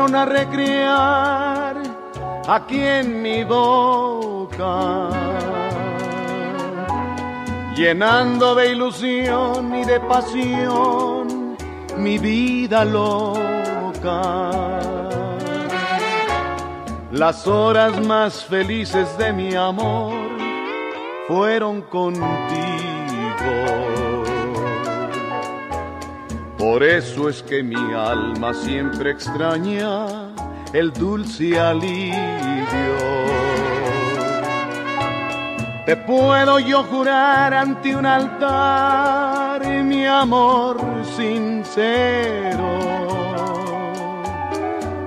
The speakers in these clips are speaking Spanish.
A recrear aquí en mi boca, llenando de ilusión y de pasión mi vida loca. Las horas más felices de mi amor fueron contigo. Por eso es que mi alma siempre extraña el dulce alivio. Te puedo yo jurar ante un altar mi amor sincero.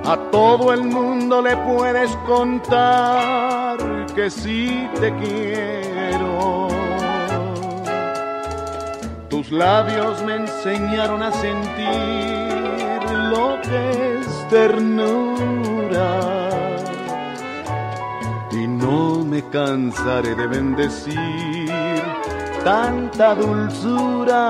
A todo el mundo le puedes contar que sí te quiero. Labios me enseñaron a sentir lo que es ternura. Y no me cansaré de bendecir tanta dulzura.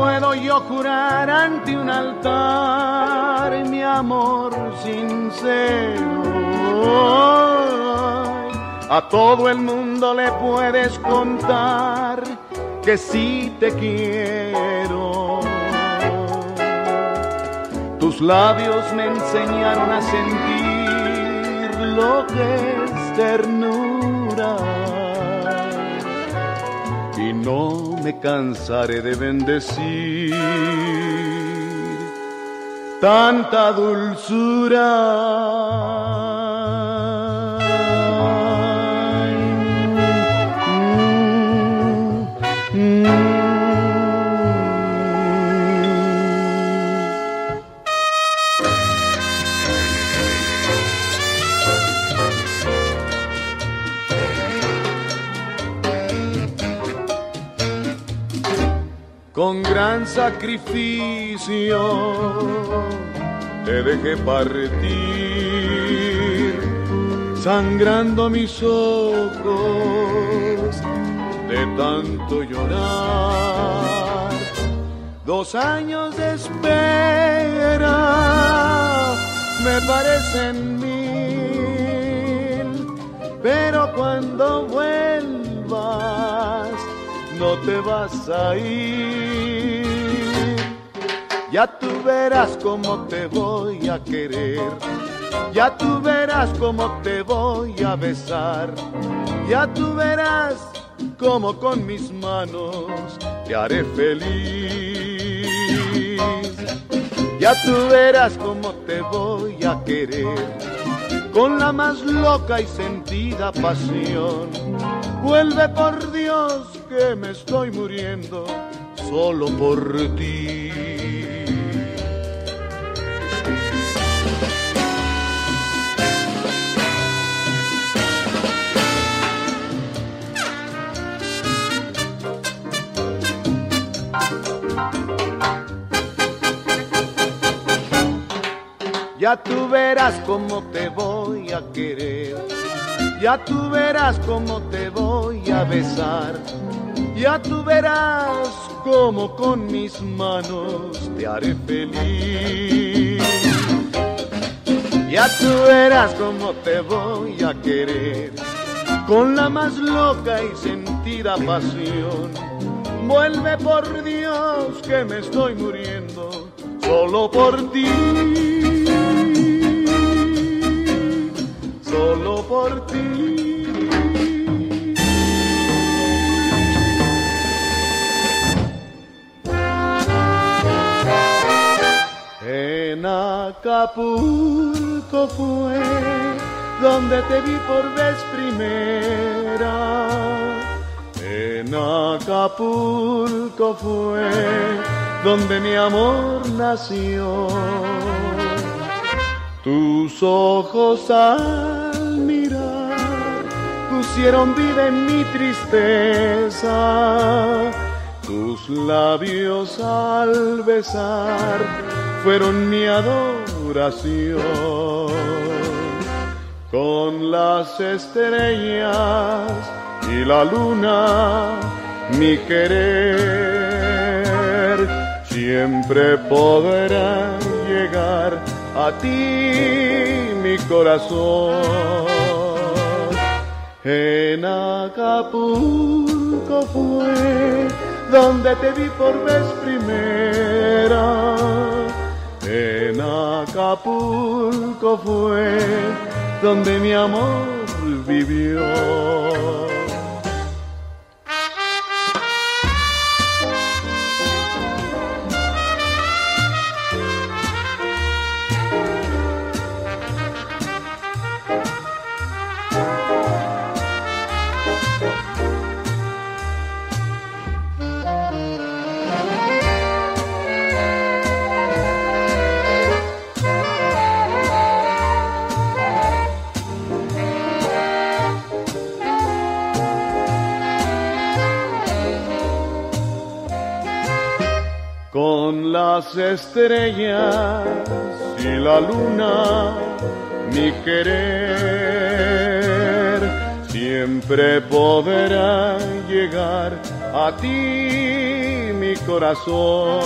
Puedo yo jurar ante un altar mi amor sincero. A todo el mundo le puedes contar que sí te quiero. Tus labios me enseñaron a sentir lo que es ternura y no me cansaré de bendecir tanta dulzura. Con gran sacrificio te dejé partir, sangrando mis ojos de tanto llorar. Dos años de espera me parecen mil, pero cuando vuelvas no te vas a ir. Ya tú verás cómo te voy a querer. Ya tú verás cómo te voy a besar. Ya tú verás cómo con mis manos te haré feliz. Ya tú verás cómo te voy a querer. Con la más loca y sentida pasión. Vuelve por Dios que me estoy muriendo solo por ti. Ya tú verás cómo te voy a querer. Ya tú verás cómo te voy a besar. Ya tú verás cómo con mis manos te haré feliz. Ya tú verás cómo te voy a querer. Con la más loca y sentida pasión. Vuelve por Dios que me estoy muriendo solo por ti. Solo por ti. En Acapulco fue donde te vi por vez primera. En Acapulco fue donde mi amor nació. Tus ojos pusieron vida en mi tristeza. Tus labios al besar fueron mi adoración. Con las estrellas y la luna, mi querer siempre podrá llegar a ti, mi corazón. En Acapulco fue donde te vi por vez primera. En Acapulco fue donde mi amor vivió. Con las estrellas y la luna, mi querer siempre podrá llegar a ti, mi corazón.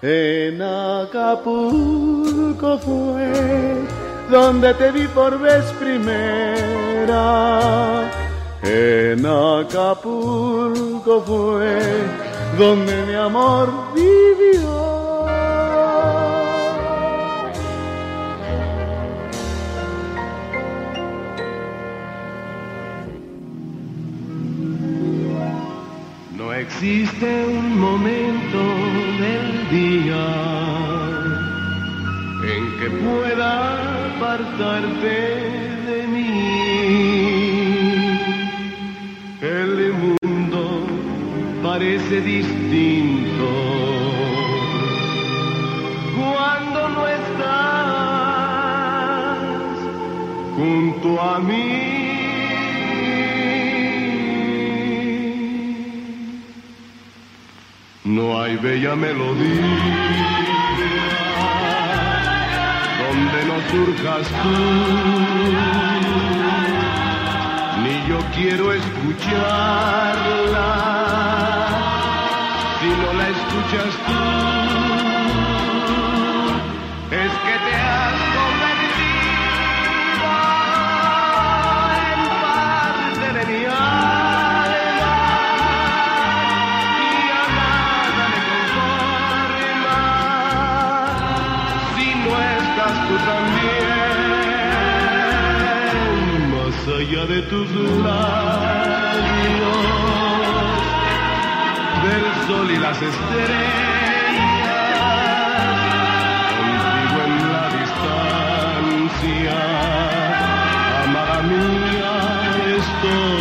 En Acapulco fue donde te vi por vez primera. En Acapulco fue donde mi amor vivió. No existe un momento del día en que pueda apartarte parece distinto. Cuando no estás junto a mí. No hay bella melodía donde no surjas tú, ni yo quiero escucharla si no la escuchas tú. Es que te has convertido en parte de mi alma y a nada me conforma si no estás tú también más allá de tus labios sol y las estrellas. Contigo en la distancia. Amada mía estoy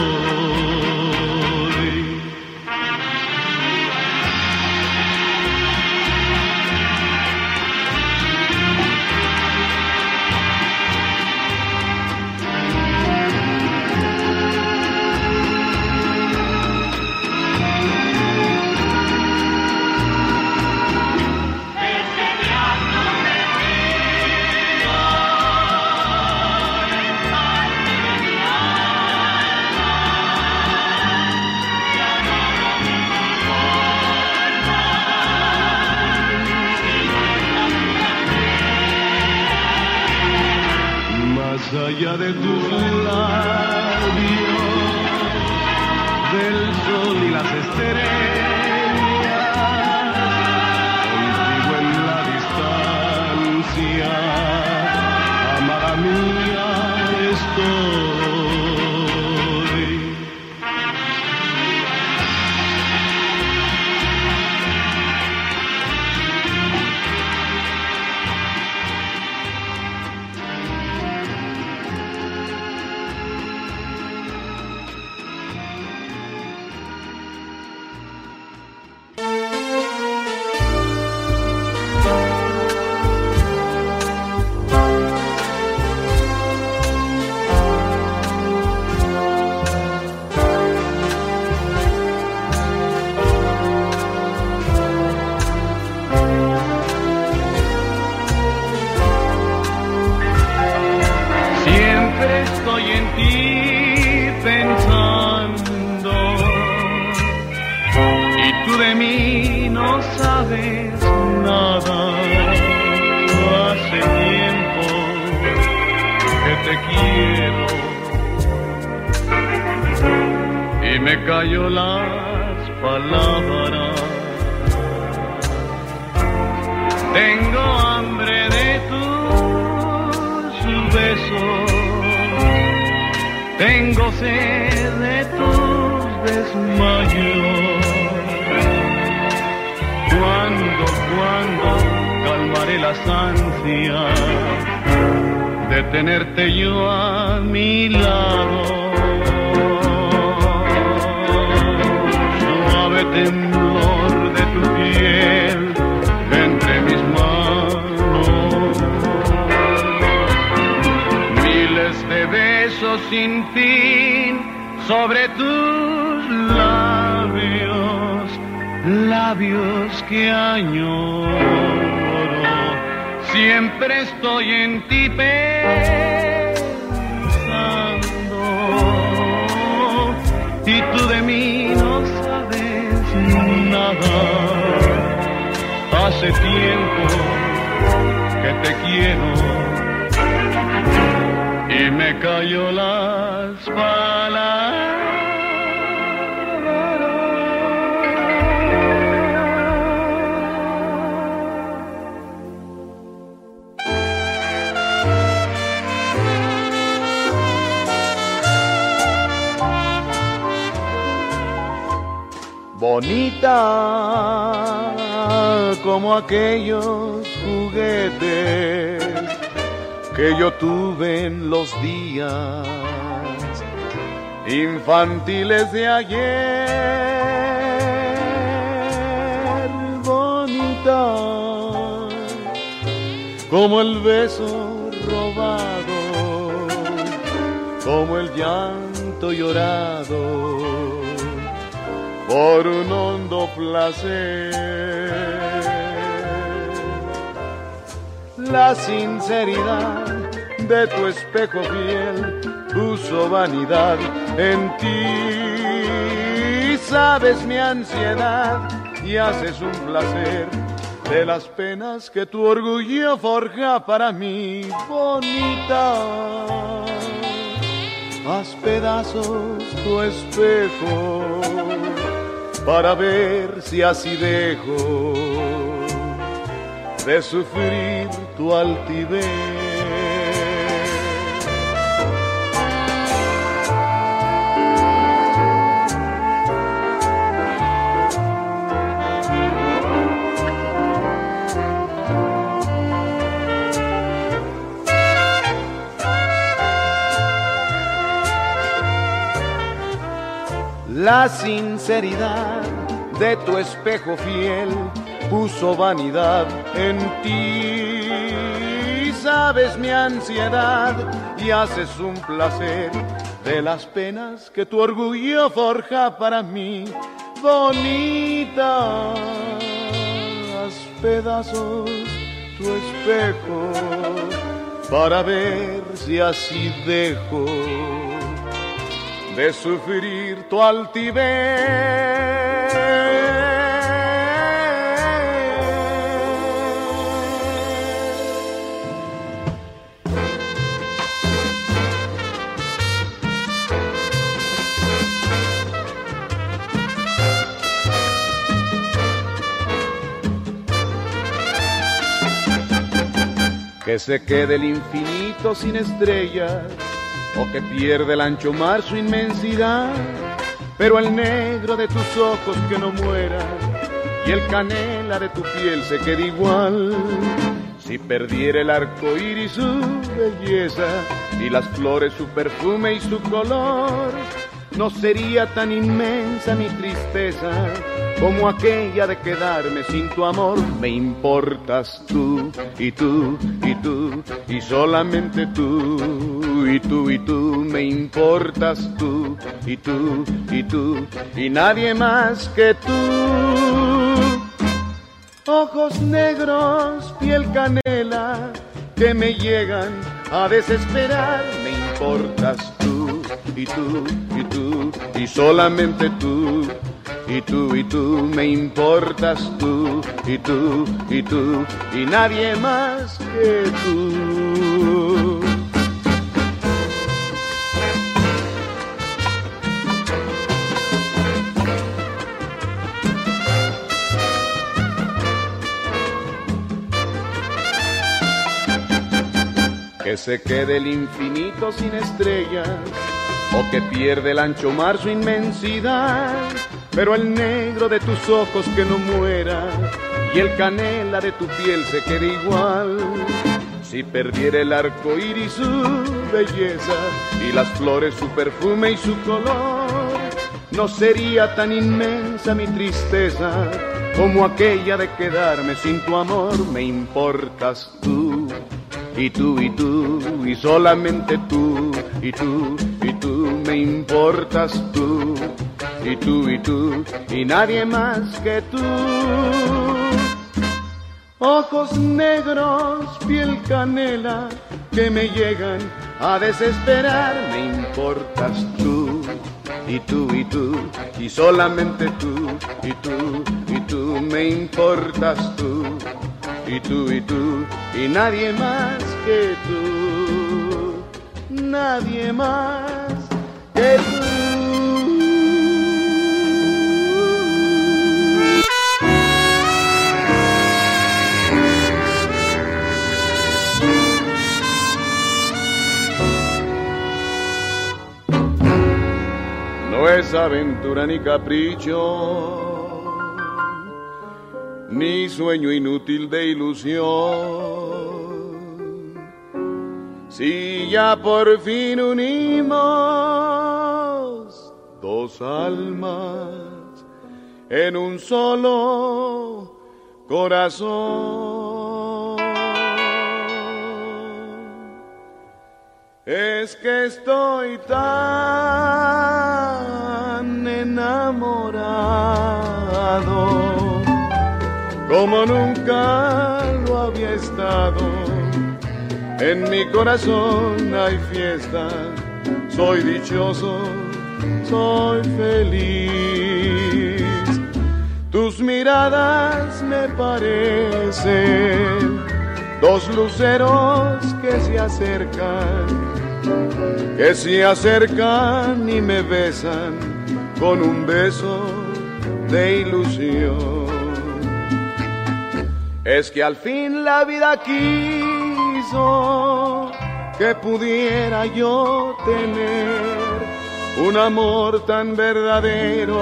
me cayó las palabras. Tengo hambre de tus besos, tengo sed de tus desmayos. Cuando, cuando calmaré las ansias de tenerte yo a mi lado. Sin fin sobre tus labios, labios que añoro. Siempre estoy en ti pensando y tú de mí no sabes nada. Hace tiempo que te quiero y me cayó las palabras. bonita como aquellos juguetes que yo tuve en los días infantiles de ayer, bonita como el beso robado, como el llanto llorado por un hondo placer. La sinceridad de tu espejo fiel puso vanidad en ti. Sabes mi ansiedad y haces un placer de las penas que tu orgullo forja para mí, bonita. Haz pedazos tu espejo para ver si así dejo de sufrir tu altivez. La sinceridad de tu espejo fiel puso vanidad en ti. Sabes mi ansiedad y haces un placer de las penas que tu orgullo forja para mí. Bonita, haz pedazos tu espejo para ver si así dejo de sufrir tu altivez. Que se quede el infinito sin estrellas o que pierde el ancho mar su inmensidad, pero el negro de tus ojos que no muera y el canela de tu piel se quede igual. Si perdiera el arco iris su belleza y las flores su perfume y su color, no sería tan inmensa mi tristeza como aquella de quedarme sin tu amor. Me importas tú y tú y tú y solamente tú y tú y tú. Me importas tú y tú y tú y nadie más que tú. Ojos negros, piel canela, que me llegan a desesperar. Me importas tú y tú y tú y solamente tú y tú y tú me importas tú y tú y tú y nadie más que tú. Que se quede el infinito sin estrellas o que pierde el ancho mar su inmensidad pero el negro de tus ojos que no muera y el canela de tu piel se quede igual. Si perdiera el arco iris su belleza y las flores su perfume y su color, no sería tan inmensa mi tristeza como aquella de quedarme sin tu amor. Me importas tú y tú y tú y solamente tú y tú y tú me importas tú y tú y tú y nadie más que tú. Ojos negros, piel canela, que me llegan a desesperar, me importas tú y tú y tú y solamente tú y tú y tú me importas tú y tú y tú y nadie más que tú, nadie más que tú. No es aventura ni capricho, ni sueño inútil de ilusión. Si ya por fin unimos dos almas en un solo corazón. Es que estoy tan enamorado como nunca lo había estado. En mi corazón hay fiesta, soy dichoso, soy feliz. Tus miradas me parecen dos luceros que se acercan que se acercan y me besan con un beso de ilusión. Es que al fin la vida quiso que pudiera yo tener un amor tan verdadero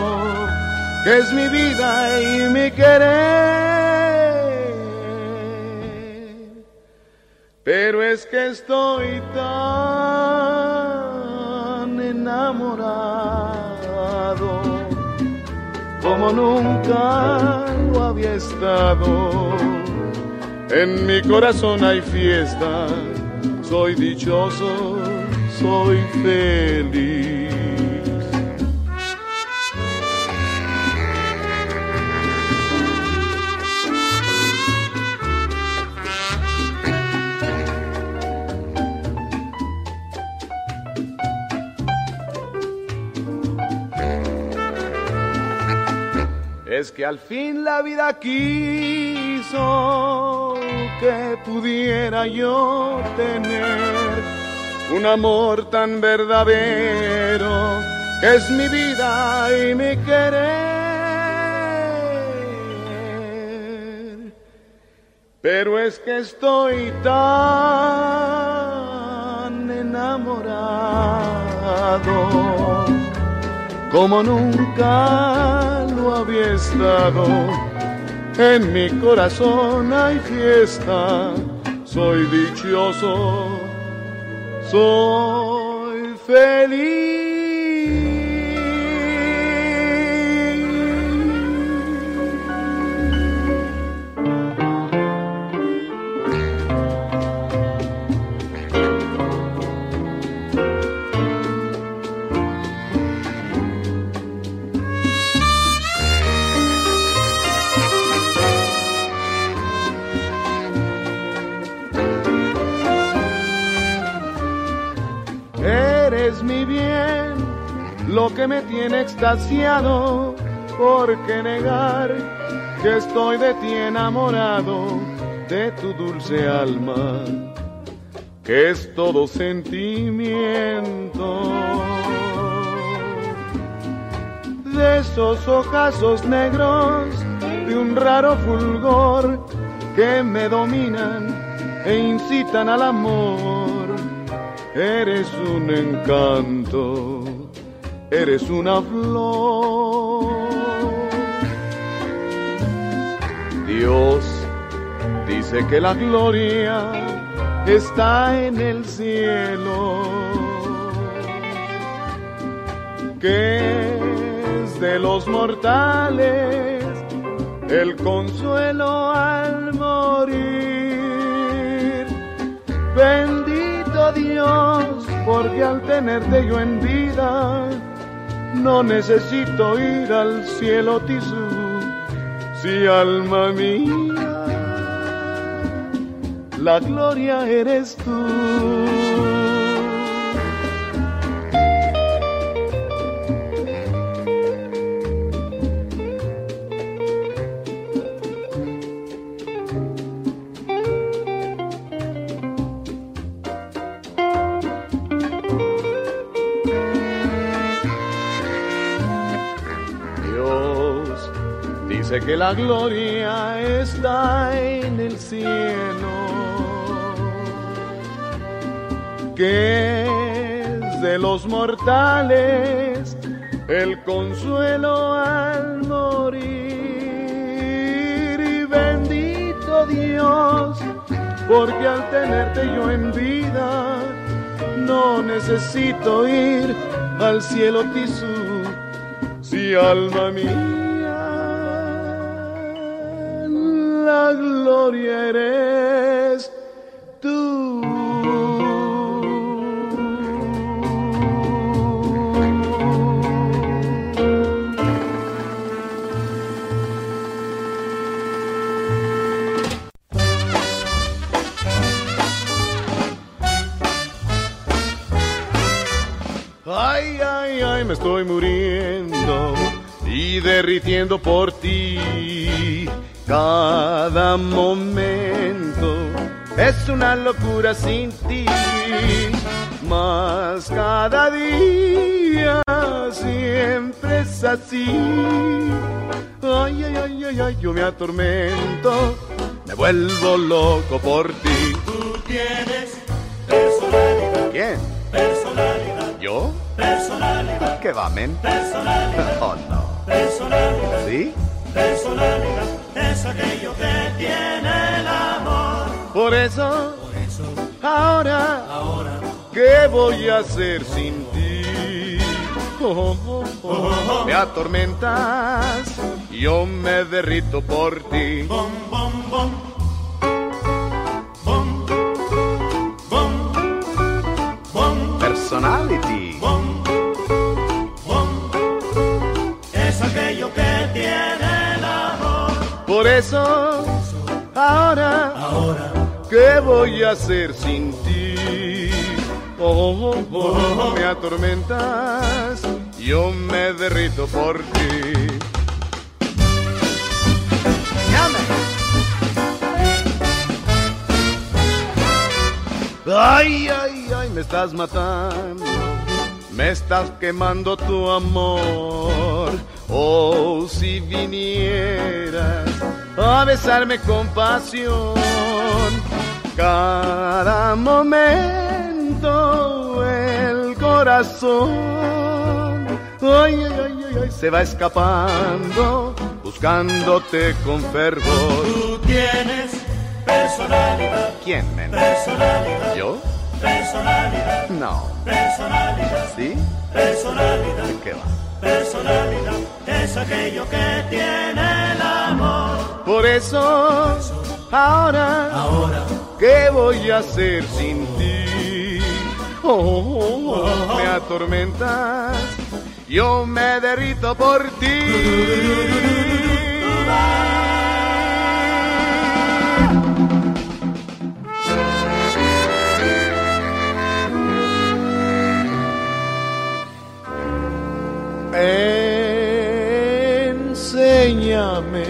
que es mi vida y mi querer. Pero es que estoy tan enamorado como nunca lo había estado. En mi corazón hay fiesta, soy dichoso, soy feliz. Es que al fin la vida quiso que pudiera yo tener un amor tan verdadero que es mi vida y mi querer. pero es que estoy tan enamorado como nunca había estado. En mi corazón hay fiesta, soy dichoso, soy feliz. Lo que me tiene extasiado, porque negar que estoy de ti enamorado, de tu dulce alma, que es todo sentimiento. De esos ojazos negros, de un raro fulgor que me dominan e incitan al amor, eres un encanto eres una flor. Dios dice que la gloria está en el cielo, que es de los mortales el consuelo al morir. Bendito Dios, porque al tenerte yo en vida, no necesito ir al cielo tisú, si alma mía, la gloria eres tú. Que la gloria está en el cielo, que es de los mortales el consuelo al morir. Y bendito Dios, porque al tenerte yo en vida, no necesito ir al cielo tisú, si alma mía gloria eres tú. Ay, ay, ay, me estoy muriendo y derritiendo por ti cada momento es una locura sin ti, mas cada día siempre es así. Ay, ay, ay, ay, ay, yo me atormento, me vuelvo loco por ti. Tú tienes personalidad. ¿Quién? Personalidad. ¿Yo? Personalidad. ¿Qué va, men? Personalidad. Oh, no. Personalidad. ¿Sí? Personalidad es aquello que tiene el amor. Por eso, Por eso, ahora, ahora, ¿qué voy a hacer sin ti? Oh, oh, oh. Me atormentas, yo me derrito por ti. bom, bom. Bom, Por eso, ahora, Ahora, ¿qué voy a hacer sin ti? Oh, oh, oh, me atormentas, yo me derrito por ti. Ay, ay, ay, me estás matando, me estás quemando tu amor. Oh, si vinieras a besarme con pasión cada momento el corazón ay, ay, ay, se va escapando buscándote con fervor. Tú tienes personalidad. ¿Quién, men? Personalidad. ¿Yo? Personalidad. No. Personalidad. ¿Sí? Personalidad. ¿Qué va? Personalidad es aquello que tiene el amor. Por eso, ahora, Ahora ¿qué voy a hacer sin ti? Oh, oh, oh, me atormentas, yo me derrito por ti. Enséñame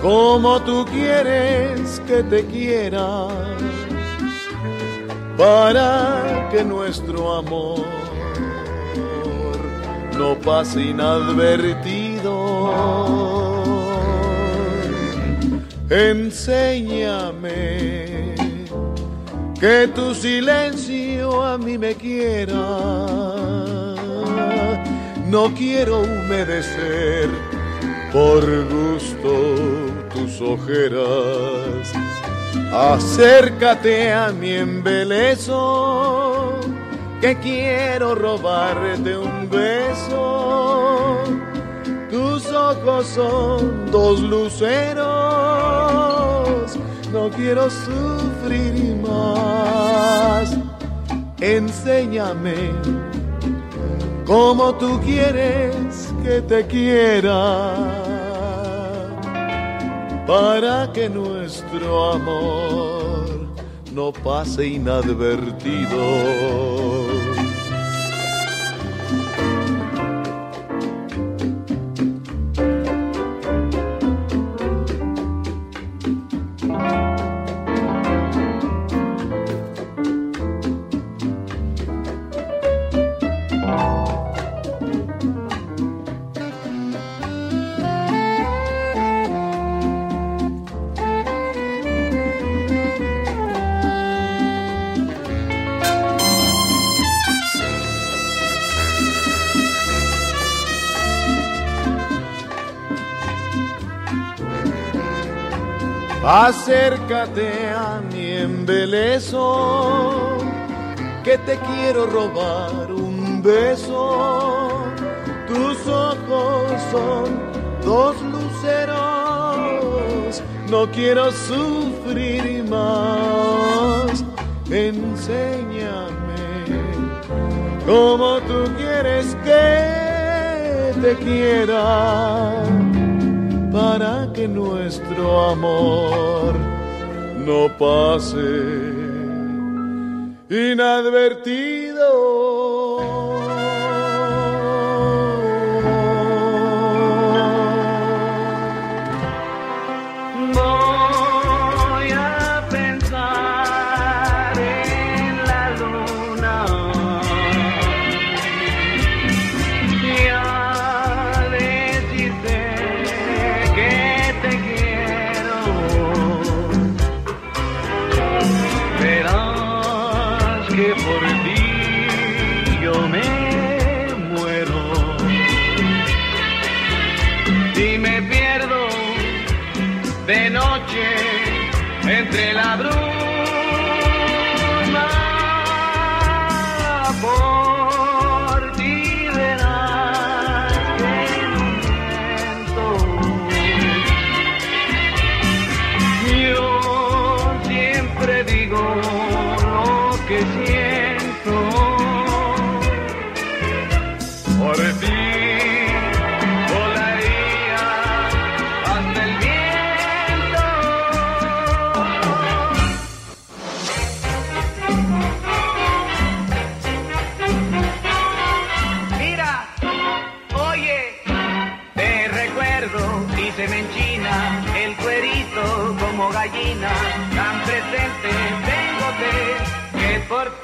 como tú quieres que te quiera para que nuestro amor no pase inadvertido. Enséñame que tu silencio a mí me quiera. No quiero humedecer por gusto tus ojeras. Acércate a mi embeleso, que quiero robarte un beso. Tus ojos son dos luceros, no quiero sufrir más. Enséñame como tú quieres que te quiera para que nuestro amor no pase inadvertido. Acércate a mi embeleso, que te quiero robar un beso. Tus ojos son dos luceros, no quiero sufrir más. Enséñame como tú quieres que te quiera para que nuestro amor no pase inadvertido.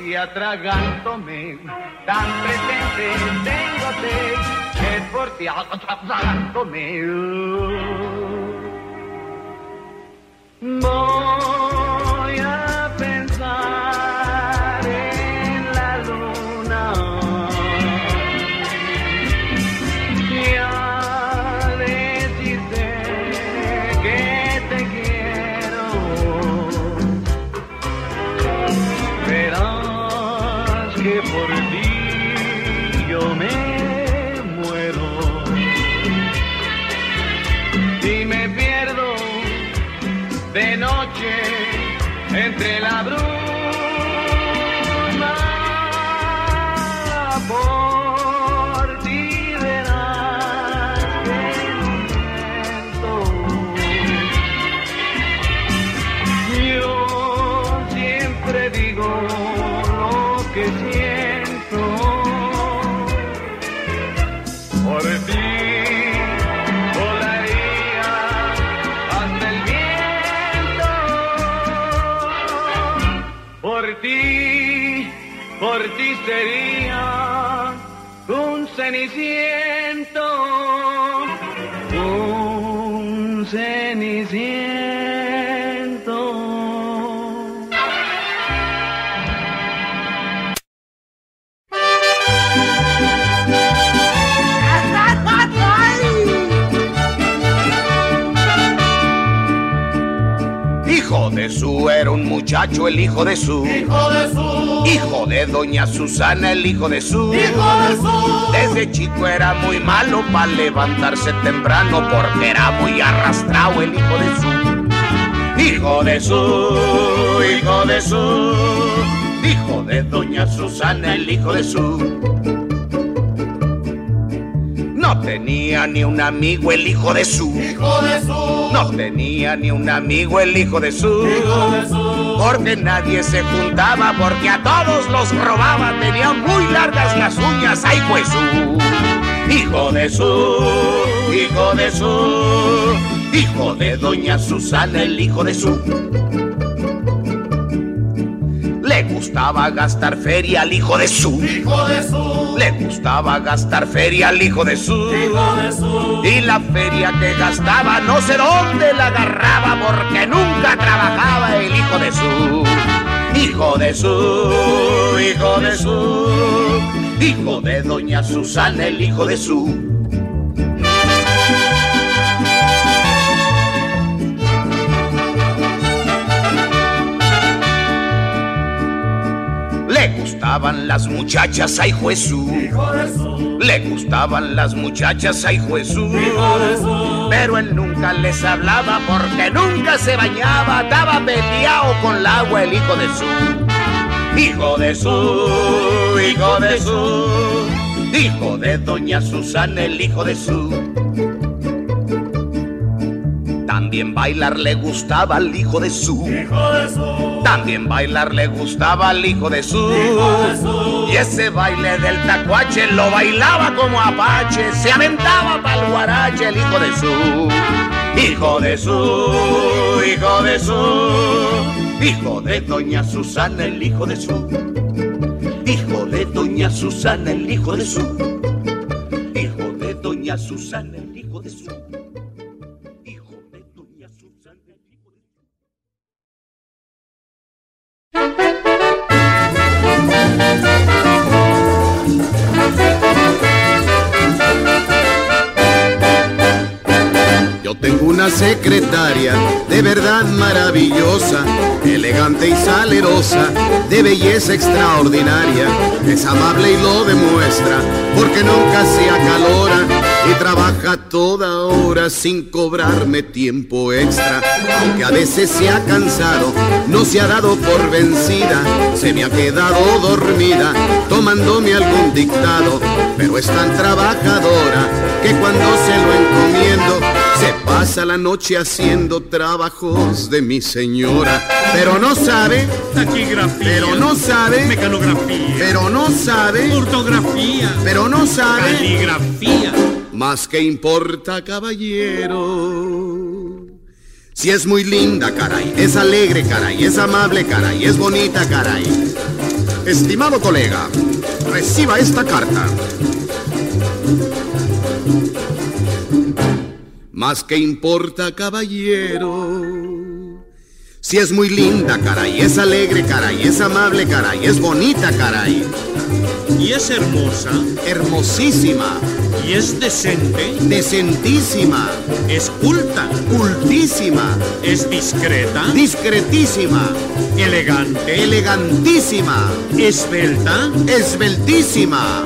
Que por ti atragántome, tan presente tengote que por ti atragántome. Voy muchacho, el hijo de su. Hijo de su Hijo de doña Susana, el hijo de su. Hijo de su. Desde chico era muy malo para levantarse temprano porque era muy arrastrado el hijo de su. Hijo de su, hijo de su. Hijo de doña Susana, el hijo de su. No tenía ni un amigo el hijo de su. Hijo de su. No tenía ni un amigo el hijo de su. Hijo de su porque nadie se juntaba, porque a todos los robaba, tenía muy largas las uñas, ay pues su, hijo de su, hijo de su, hijo de doña Susana, el hijo de su le gustaba gastar feria al hijo de su. Hijo de su. Le gustaba gastar feria al hijo de su. Hijo de su. Y la feria que gastaba no sé dónde la agarraba porque nunca trabajaba el hijo de su. Hijo de su, hijo de su, hijo de doña Susana, el hijo de su. Gustaban las muchachas, ay Jesús. Le gustaban las muchachas, ay Jesús. Pero él nunca les hablaba porque nunca se bañaba. Estaba peleado con el agua el hijo de su. Hijo de su, hijo de su. Hijo de doña Susana, el hijo de su. También bailar le gustaba al hijo de su. También bailar le gustaba al hijo de su. Y ese baile del tacuache lo bailaba como apache. Se aventaba para el guarache el hijo de su. Hijo de su, hijo de su. Hijo de doña Susana, el hijo de su. Hijo de doña Susana, el hijo de su. Hijo de doña Susana, el hijo de su. Secretaria de verdad maravillosa, elegante y salerosa, de belleza extraordinaria. Es amable y lo demuestra, porque nunca se acalora y trabaja toda hora sin cobrarme tiempo extra. Aunque a veces se ha cansado, no se ha dado por vencida, se me ha quedado dormida, tomándome algún dictado, pero es tan trabajadora que cuando se lo encomiendo, se pasa la noche haciendo trabajos de mi señora. Pero no sabe. Taquigrafía. Pero no sabe. Mecanografía. Pero no sabe. Ortografía. Pero no sabe. Caligrafía. Más que importa, caballero. Si es muy linda, caray, es alegre, caray, es amable, caray, es bonita, caray. Estimado colega, reciba esta carta. Más que importa, caballero. Si es muy linda, caray, es alegre, caray, es amable, caray, es bonita, caray. Y es hermosa. Hermosísima. Y es decente. Decentísima. Es culta. Cultísima. Es discreta. Discretísima. Elegante. Elegantísima. Esbelta. Esbeltísima.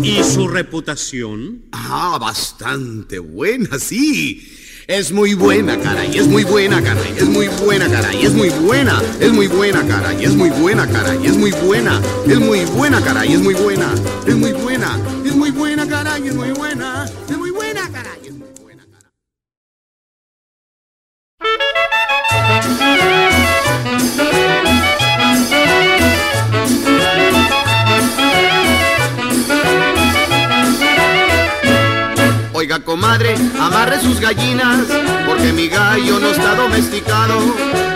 ¿Y su reputación? Ah, bastante buena, sí. Es muy buena, caray, es muy buena, caray, es muy buena, caray, es muy buena, es muy buena, caray, es muy buena, caray, es muy buena, es muy buena, caray, es muy buena, es muy buena, es muy buena, caray, es muy buena, Comadre, amarre sus gallinas, porque mi gallo no está domesticado.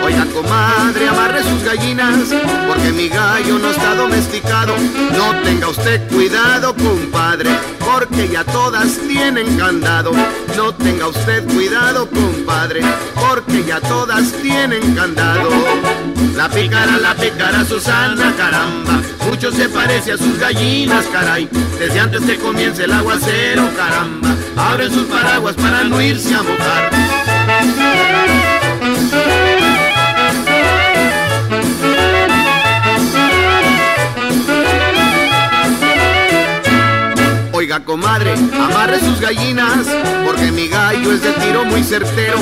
Oiga, comadre, amarre sus gallinas, porque mi gallo no está domesticado. No tenga usted cuidado, compadre, porque ya todas tienen candado. No tenga usted cuidado, compadre, porque ya todas tienen candado. La pícara, la pícara Susana, caramba, mucho se parece a sus gallinas, caray. Desde antes que comience el aguacero, caramba, abren sus paraguas para no irse a mojar. Oiga, comadre, amarre sus gallinas, porque mi gallo es de tiro muy certero.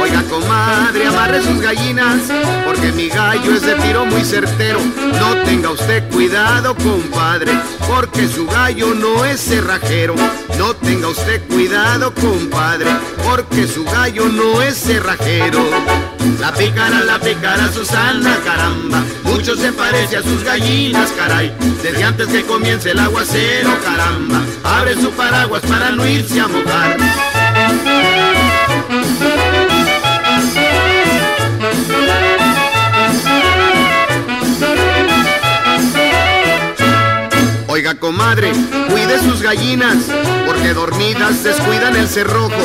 Oiga, comadre, amarre sus gallinas, porque mi gallo es de tiro muy certero. No tenga usted cuidado, compadre, porque su gallo no es cerrajero. No tenga usted cuidado, compadre, porque su gallo no es cerrajero. La pícara, la pícara Susana, caramba, mucho se parece a sus gallinas, caray. Desde antes que comience el aguacero, caramba, abre su paraguas para no irse a mojar. Oiga, comadre, cuide sus gallinas, porque dormidas descuidan el cerrojo.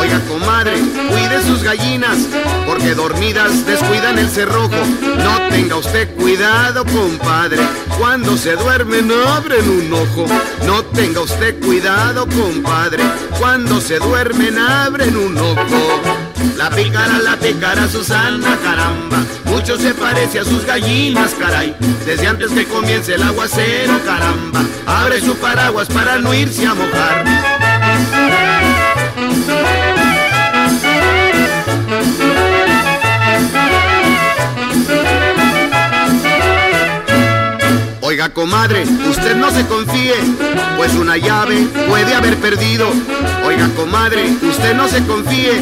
Oiga, comadre, cuide sus gallinas, porque dormidas descuidan el cerrojo. No tenga usted cuidado, compadre, cuando se duermen abren un ojo. No tenga usted cuidado, compadre, cuando se duermen abren un ojo. La pícara, la pícara Susana, caramba, mucho se parece a sus gallinas, caray. Desde antes que comience el aguacero, caramba, abre su paraguas para no irse a mojar. Oiga, comadre, usted no se confíe, pues una llave puede haber perdido. Oiga, comadre, usted no se confíe,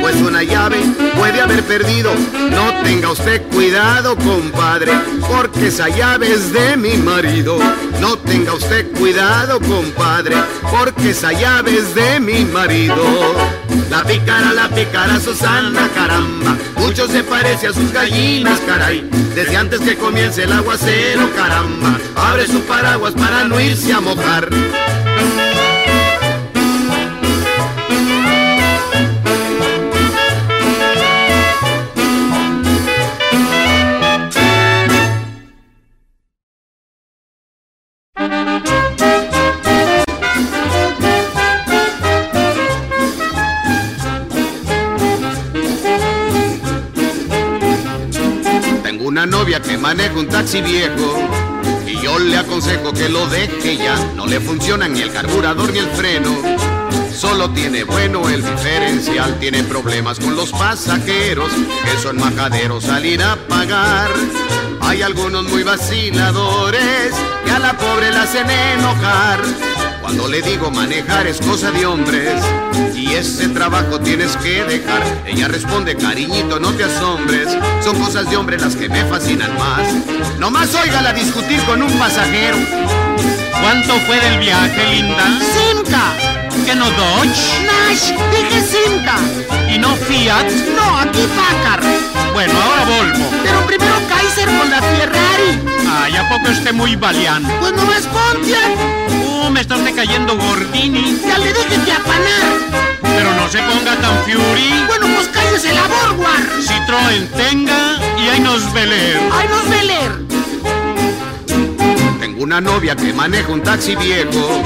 pues una llave puede haber perdido. No tenga usted cuidado, compadre, porque esa llave es de mi marido. No tenga usted cuidado, compadre, porque esa llave es de mi marido. La pícara, la pícara Susana, caramba, mucho se parece a sus gallinas, caray. Desde antes que comience el aguacero, caramba, abre su paraguas para no irse a mojar. Taxi viejo y yo le aconsejo que lo deje ya. No le funciona ni el carburador ni el freno. Solo tiene bueno el diferencial, tiene problemas con los pasajeros que son majaderos salir a pagar. Hay algunos muy vaciladores que a la pobre la hacen enojar. Cuando le digo manejar es cosa de hombres y ese trabajo tienes que dejar. Ella responde, cariñito, no te asombres. Son cosas de hombre las que me fascinan más. Nomás óigala discutir con un pasajero. ¿Cuánto fue del viaje, linda? Simca. ¿Que no Dodge? Nash, dije Simca. ¿Y no Fiat? No, aquí Packard. Bueno, ahora Volvo. Pero primero Kaiser con la Ferrari. Ay, ¿a poco esté muy valiante? Pues no es Pontiac. Uh, me estás cayendo gordini. Ya le dije que apanar. Pero no se ponga tan fury. Bueno, pues cállese la Borwar. Citroën tenga y ahí nos veler. Ay, nos veler. Tengo una novia que maneja un taxi viejo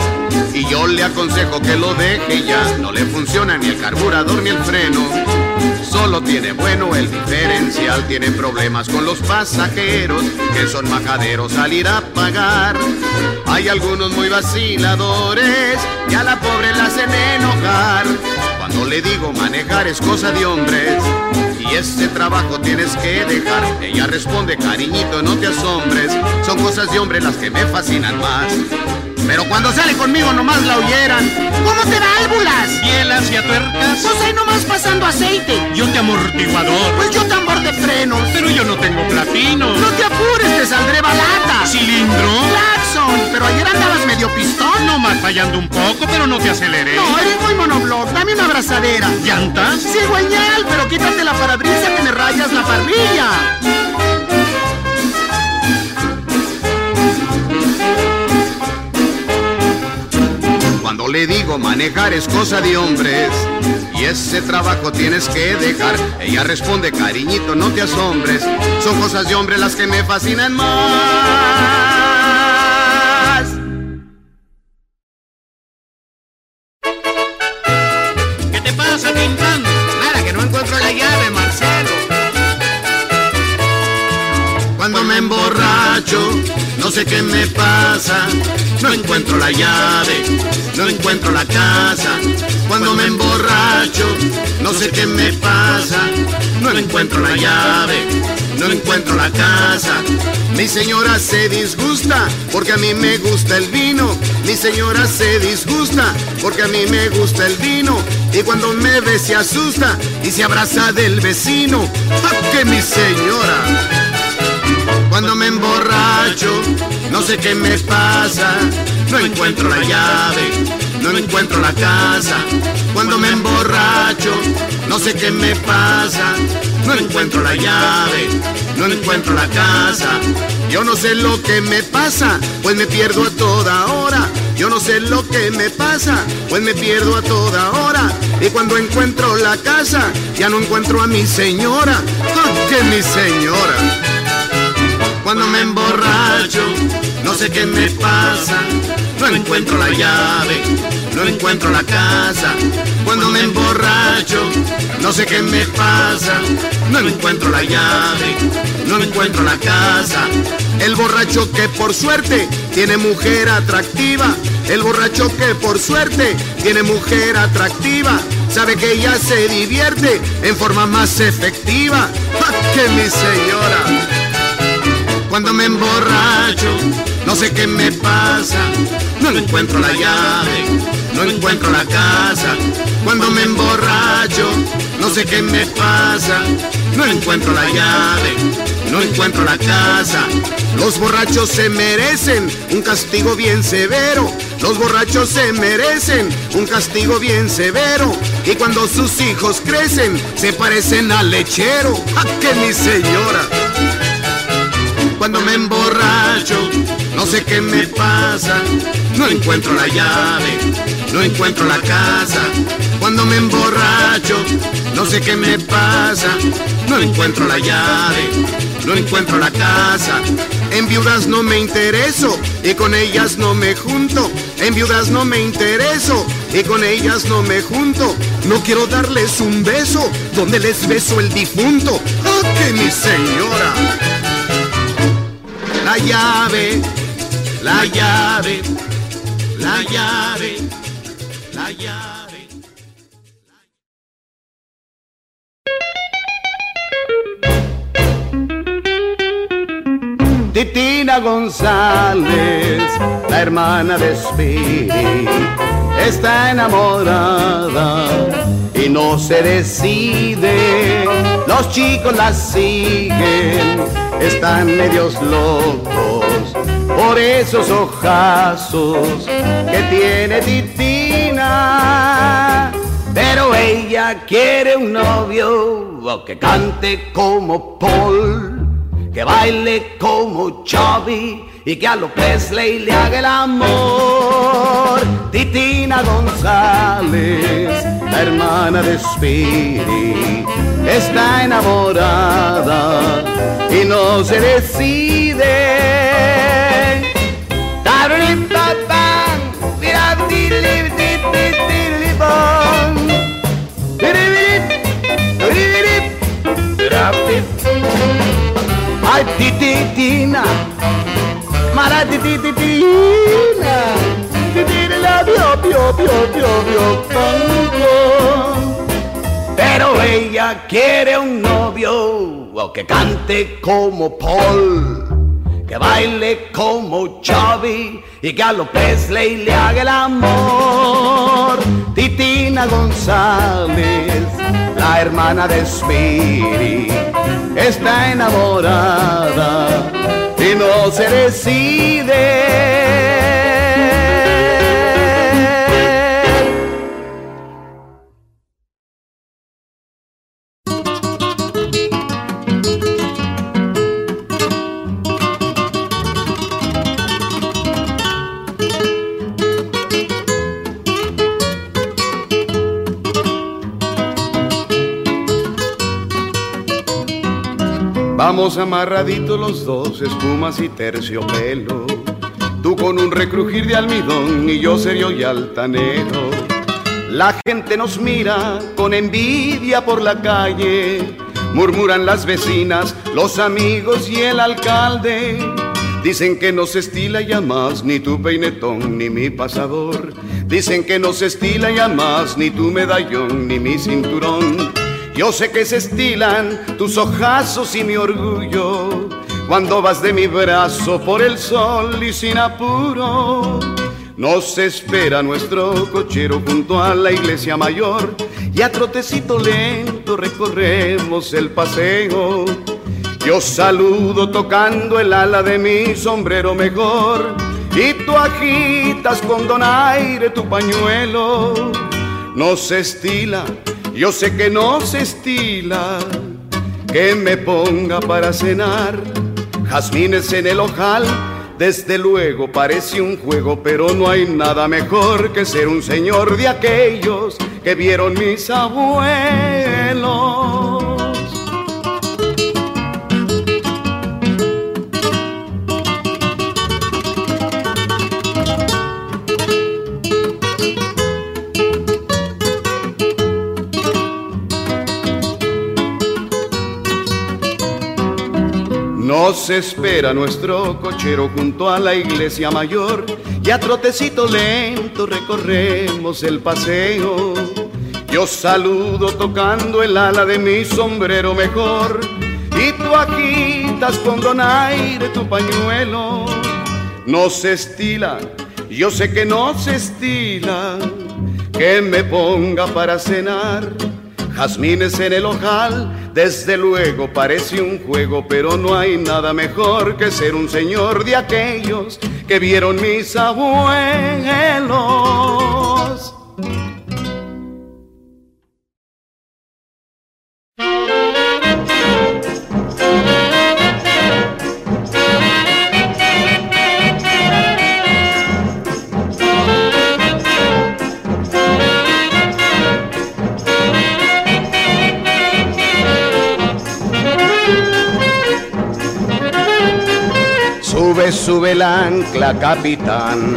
y yo le aconsejo que lo deje ya. No le funciona ni el carburador ni el freno. Solo tiene bueno el diferencial, tiene problemas con los pasajeros que son majaderos al ir a pagar. Hay algunos muy vaciladores y a la pobre la hacen enojar. Cuando le digo manejar es cosa de hombres y ese trabajo tienes que dejar. Ella responde, cariñito, no te asombres, son cosas de hombre las que me fascinan más. Pero cuando sale conmigo nomás la oyeran. ¿Cómo te válvulas? Bielas y a tuercas. Pues ahí nomás pasando aceite. Yo te amortiguador. Pues yo tambor de frenos. Pero yo no tengo platino. No te apures, te saldré balata. Cilindro. Claxon, pero ayer andabas medio pistón. Nomás fallando un poco, pero no te aceleré. No, eres muy monobloc, dame una abrazadera. ¿Llantas? Sí, guañal, pero quítate la parabrisa que me rayas la parrilla. Cuando le digo manejar es cosa de hombres y ese trabajo tienes que dejar. Ella responde, cariñito, no te asombres, son cosas de hombres las que me fascinan más. No encuentro la llave, no encuentro la casa. Cuando me emborracho, no sé qué me pasa, no encuentro la llave, no encuentro la casa. Mi señora se disgusta porque a mí me gusta el vino. Mi señora se disgusta porque a mí me gusta el vino. Y cuando me ve se asusta y se abraza del vecino. ¡Ah, mi señora! Cuando me emborracho, no sé qué me pasa, no encuentro la llave, no encuentro la casa. Cuando me emborracho, no sé qué me pasa, no encuentro la llave, no encuentro la casa. Yo no sé lo que me pasa, pues me pierdo a toda hora. Yo no sé lo que me pasa, pues me pierdo a toda hora. Y cuando encuentro la casa, ya no encuentro a mi señora. ¡Ah, que mi señora! Cuando me emborracho, no sé qué me pasa, no encuentro la llave, no encuentro la casa. Cuando me emborracho, no sé qué me pasa, no encuentro la llave, no encuentro la casa. El borracho que por suerte tiene mujer atractiva, el borracho que por suerte tiene mujer atractiva, sabe que ella se divierte en forma más efectiva. ¡Ah, que mi señora! Cuando me emborracho, no sé qué me pasa, no encuentro la llave, no encuentro la casa. Cuando me emborracho, no sé qué me pasa, no encuentro la llave, no encuentro la casa. Los borrachos se merecen un castigo bien severo. Los borrachos se merecen un castigo bien severo. Y cuando sus hijos crecen, se parecen al lechero. ¡Ah, que mi señora! Cuando me emborracho, no sé qué me pasa, no encuentro la llave, no encuentro la casa. Cuando me emborracho, no sé qué me pasa, no encuentro la llave, no encuentro la casa. En viudas no me intereso y con ellas no me junto. En viudas no me intereso y con ellas no me junto. No quiero darles un beso donde les beso el difunto. ¡Ah, que mi señora! La llave, la llave, la llave, la llave. Titina González, la hermana de Spiri, está enamorada y no se decide. Los chicos la siguen, están medios locos por esos ojazos que tiene Titina. Pero ella quiere un novio que cante como Paul que baile como Chubby y que a lo Presley le haga el amor. Titina González, la hermana de Speedy, está enamorada y no se decide. Ay, tititina, mara tititina, pio, pio, pio, pio, pio, Pero ella quiere un novio que cante como Paul que baile como Chavi y que a López le haga el amor. Titina González, la hermana de Spiri, está enamorada no se decide. Vamos amarraditos los dos, espumas y terciopelo. Tú con un recrujir de almidón y yo serio y altanero. La gente nos mira con envidia por la calle. Murmuran las vecinas, los amigos y el alcalde. Dicen que no se estila ya más ni tu peinetón ni mi pasador. Dicen que no se estila ya más ni tu medallón ni mi cinturón. Yo sé que se estilan tus ojazos y mi orgullo cuando vas de mi brazo por el sol y sin apuro. Nos espera nuestro cochero junto a la iglesia mayor y a trotecito lento recorremos el paseo. Yo saludo tocando el ala de mi sombrero mejor y tú agitas con donaire tu pañuelo. Nos estila yo sé que no se estila que me ponga para cenar jazmines en el ojal. Desde luego parece un juego, pero no hay nada mejor que ser un señor de aquellos que vieron mis abuelos. Nos espera nuestro cochero junto a la iglesia mayor y a trotecito lento recorremos el paseo. Yo saludo tocando el ala de mi sombrero mejor y tú agitas con donaire tu pañuelo. No se estila, yo sé que no se estila que me ponga para cenar jazmines en el ojal desde luego parece un juego, pero no hay nada mejor que ser un señor de aquellos que vieron mis abuelos. El ancla, capitán.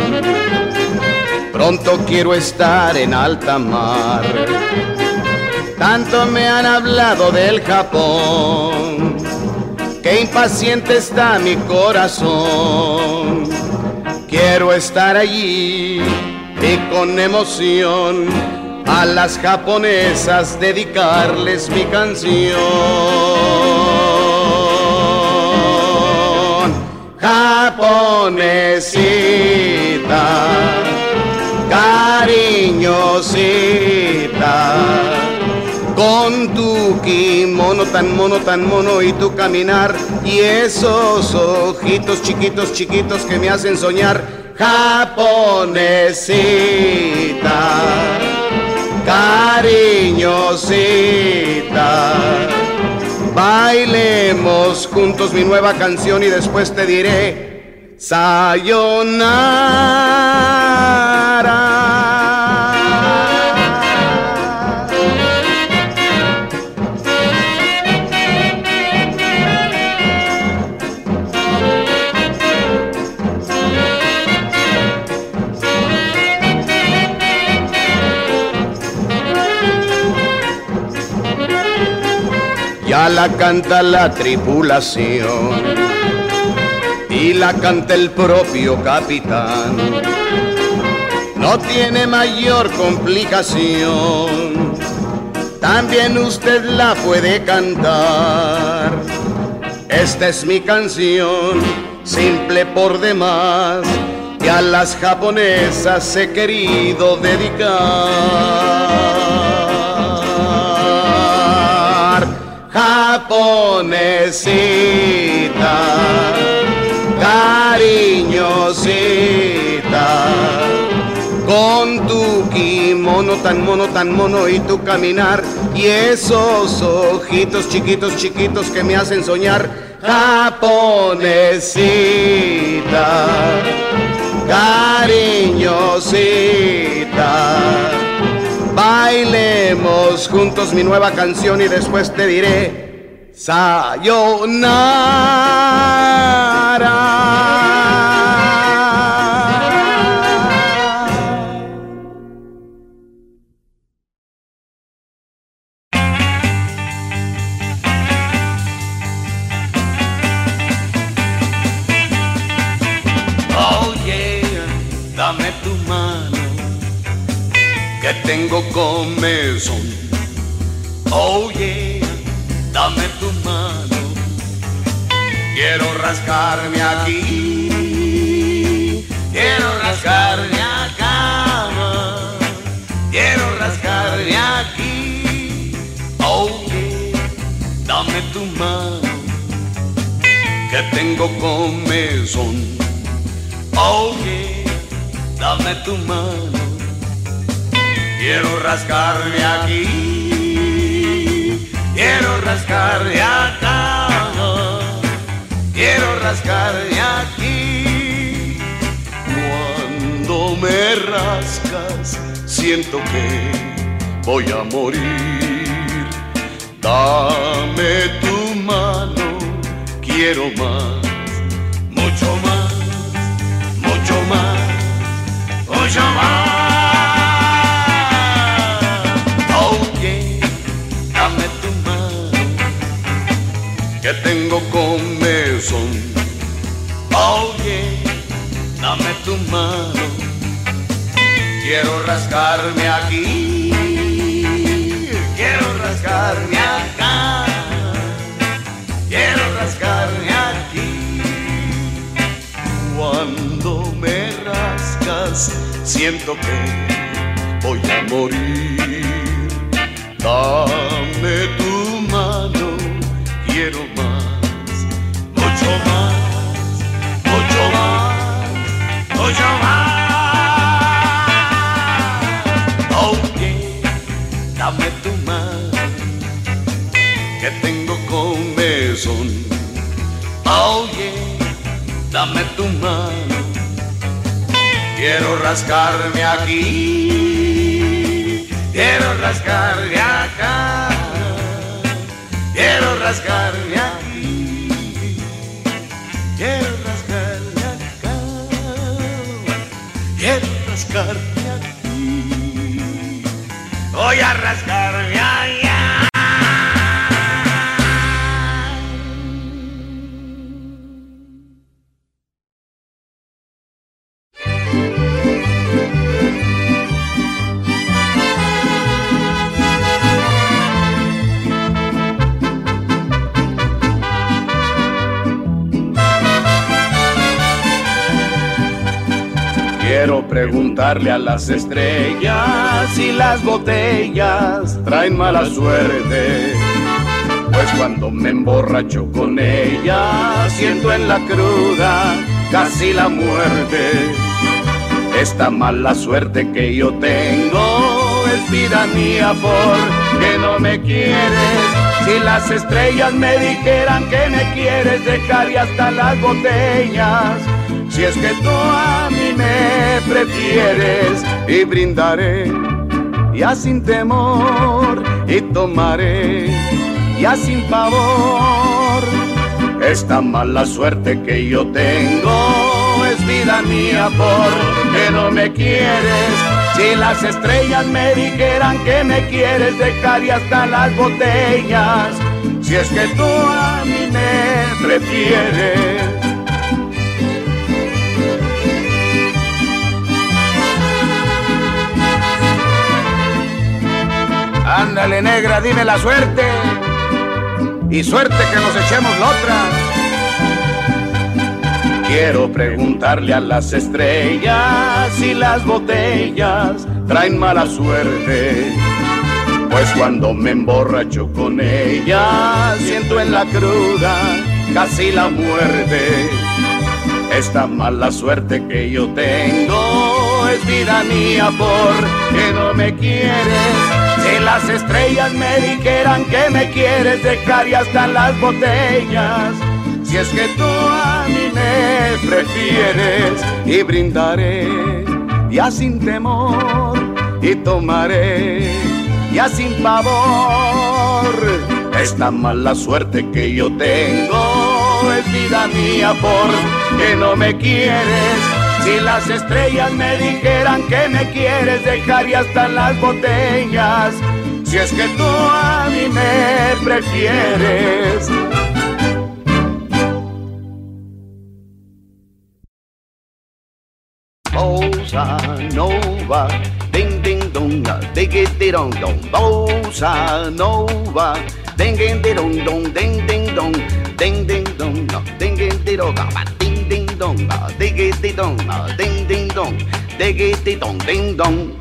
Pronto quiero estar en alta mar. Tanto me han hablado del Japón, que impaciente está mi corazón. Quiero estar allí y con emoción a las japonesas dedicarles mi canción. Japonesita, cariñosita, con tu kimono tan mono, tan mono y tu caminar y esos ojitos chiquitos, chiquitos que me hacen soñar, japonesita, cariñosita Bailemos juntos mi nueva canción y después te diré Sayonara. La canta la tripulación y la canta el propio capitán. No tiene mayor complicación, también usted la puede cantar. Esta es mi canción, simple por demás, que a las japonesas he querido dedicar. Japonesita, cariñosita, con tu kimono tan mono, tan mono y tu caminar y esos ojitos chiquitos, chiquitos que me hacen soñar, japonesita, cariñosita. Bailemos juntos mi nueva canción y después te diré sayonara. Quiero rascarme aquí, quiero rascarme acá, quiero rascarme aquí. Oh dame tu mano, que tengo comezón. Oh dame tu mano. Quiero rascarme aquí, quiero rascarme acá, quiero rascarme aquí. Cuando me rascas, siento que voy a morir. Dame tu mano, quiero más, mucho más mucho más, mucho más. Que tengo comezón. Yeah, dame tu mano, quiero rascarme aquí, quiero rascarme acá, quiero rascarme aquí. Cuando me rascas, siento que voy a morir. Dame tu mucho más. Yeah, dame tu mano, que tengo comezón. Yeah dame tu mano. Quiero rascarme aquí, quiero rascarme acá, quiero rascarme aquí, quiero rascarme aquí, voy a rascarme preguntarle a las estrellas si las botellas traen mala suerte. Pues cuando me emborracho con ellas, siento en la cruda casi la muerte. Esta mala suerte que yo tengo es vida mía porque no me quieres. Si las estrellas me dijeran que me quieres, dejaría hasta las botellas. Si es que tú a mí me prefieres y brindaré ya sin temor y tomaré ya sin pavor. Esta mala suerte que yo tengo es vida mía porque no me quieres. Si las estrellas me dijeran que me quieres, dejaría hasta las botellas. si es que tú a mí me prefieres. Ándale negra, dime la suerte y suerte que nos echemos la otra. Quiero preguntarle a las estrellas si las botellas traen mala suerte. Pues cuando me emborracho con ella, siento en la cruda casi la muerte. Esta mala suerte que yo tengo es vida mía porque no me quieres. Si las estrellas me dijeran que me quieres, dejaría hasta las botellas. Si es que tú a mí me prefieres y brindaré ya sin temor y tomaré ya sin pavor. Esta mala suerte que yo tengo es vida mía porque no me quieres. Si las estrellas me dijeran que me quieres, dejaría hasta las botellas. Si es que tú a mí me prefieres. Bossa Nova, ding ding dong, dig it dong dong. Bossa Nova, ding ding dong dong, ding ding dong, ding ding dong, ding ding dong, ding dong, dig it dong, ding ding dong, dig it dong, ding dong.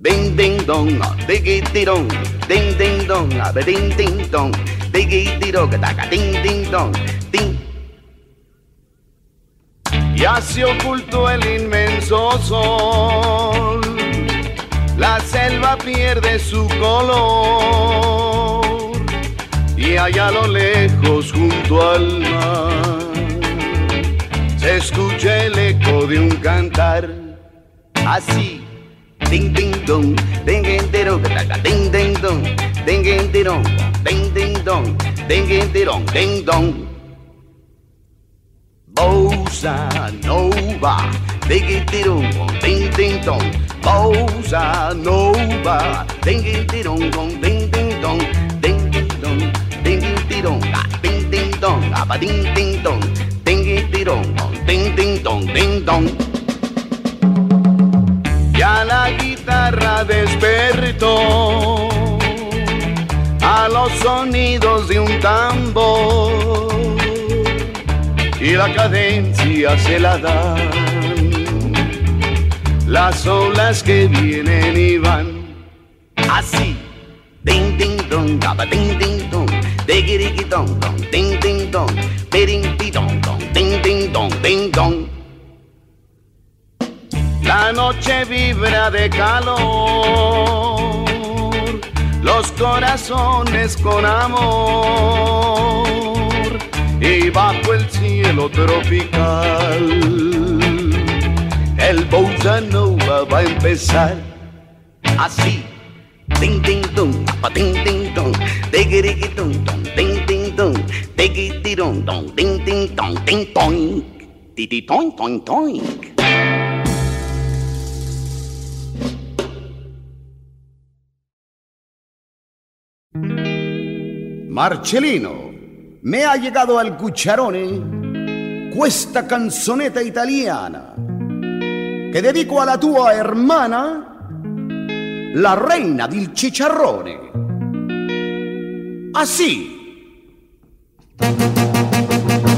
Ding ding dong, dig it dong, ding ding dong, ding ding dong, dig it dong, ding ding dong, ding ya se ocultó el inmenso sol, la selva pierde su color y allá a lo lejos junto al mar se escucha el eco de un cantar así. Ding ding dong, ding ding dong, ding ding dong, ding ding dong, ding ding dong, ding ding dong, ding dong. Bossa Nova, ding ding dong, ding ding dong. Bossa Nova, ding ding dong, ding ding dong, ding ding dong, ding ding dong, ding ding dong, ding ding dong, ding ding dong, ding ding dong, ding dong. Ya la guitarra despertó a los sonidos de un tambor. Y la cadencia se la dan. Las olas que vienen y van. Así. Ding ding dong, gaba ding ding dong, diggy dong dong, ding ding dong, ding dong ding dong. La noche vibra de calor, los corazones con amor y bajo el cielo tropical el bossa nova va a empezar así. Ding ding dong, pa ding ding dong, diggy dong dong, ding di toing toing toing. Marcelino, me ha llegado al cucharone questa canzonetta italiana che dedico alla tua hermana, la reina del chicharrone. Así.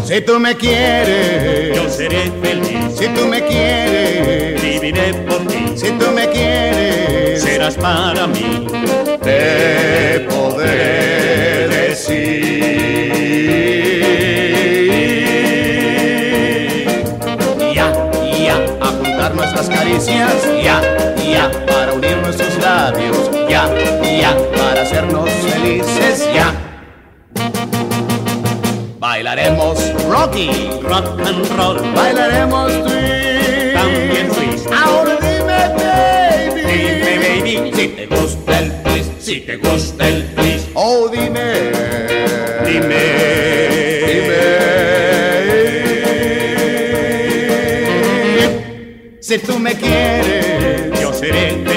Si tú me quieres, yo seré feliz. Si tú me quieres, viviré por ti. Si tú me quieres, serás para mí. Te podré decir. Ya, ya, a juntar nuestras caricias. Ya, ya, para unir nuestros labios. Ya, ya, para hacernos felices. Ya. Bailaremos Rocky, rock and roll. Bailaremos twist, también twist. Ahora dime, baby, dime, baby, si te gusta el twist, si te gusta el twist. Oh, dime, dime, dime. Si tú me quieres, yo seré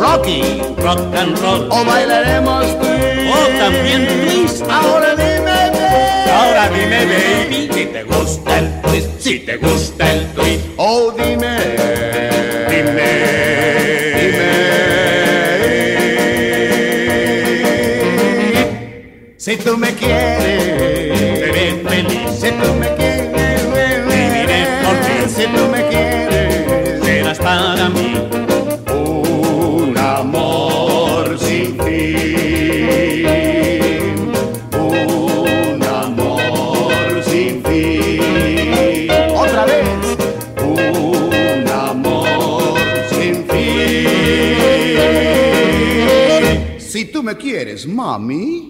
Rocky, rock and roll. O bailaremos twist. O también twist. Ahora dime, baby. Ahora dime, baby, si te gusta el twist, si te gusta el twist. Oh, dime. Dime. Dime. Si tú me quieres. Me quieres, mami.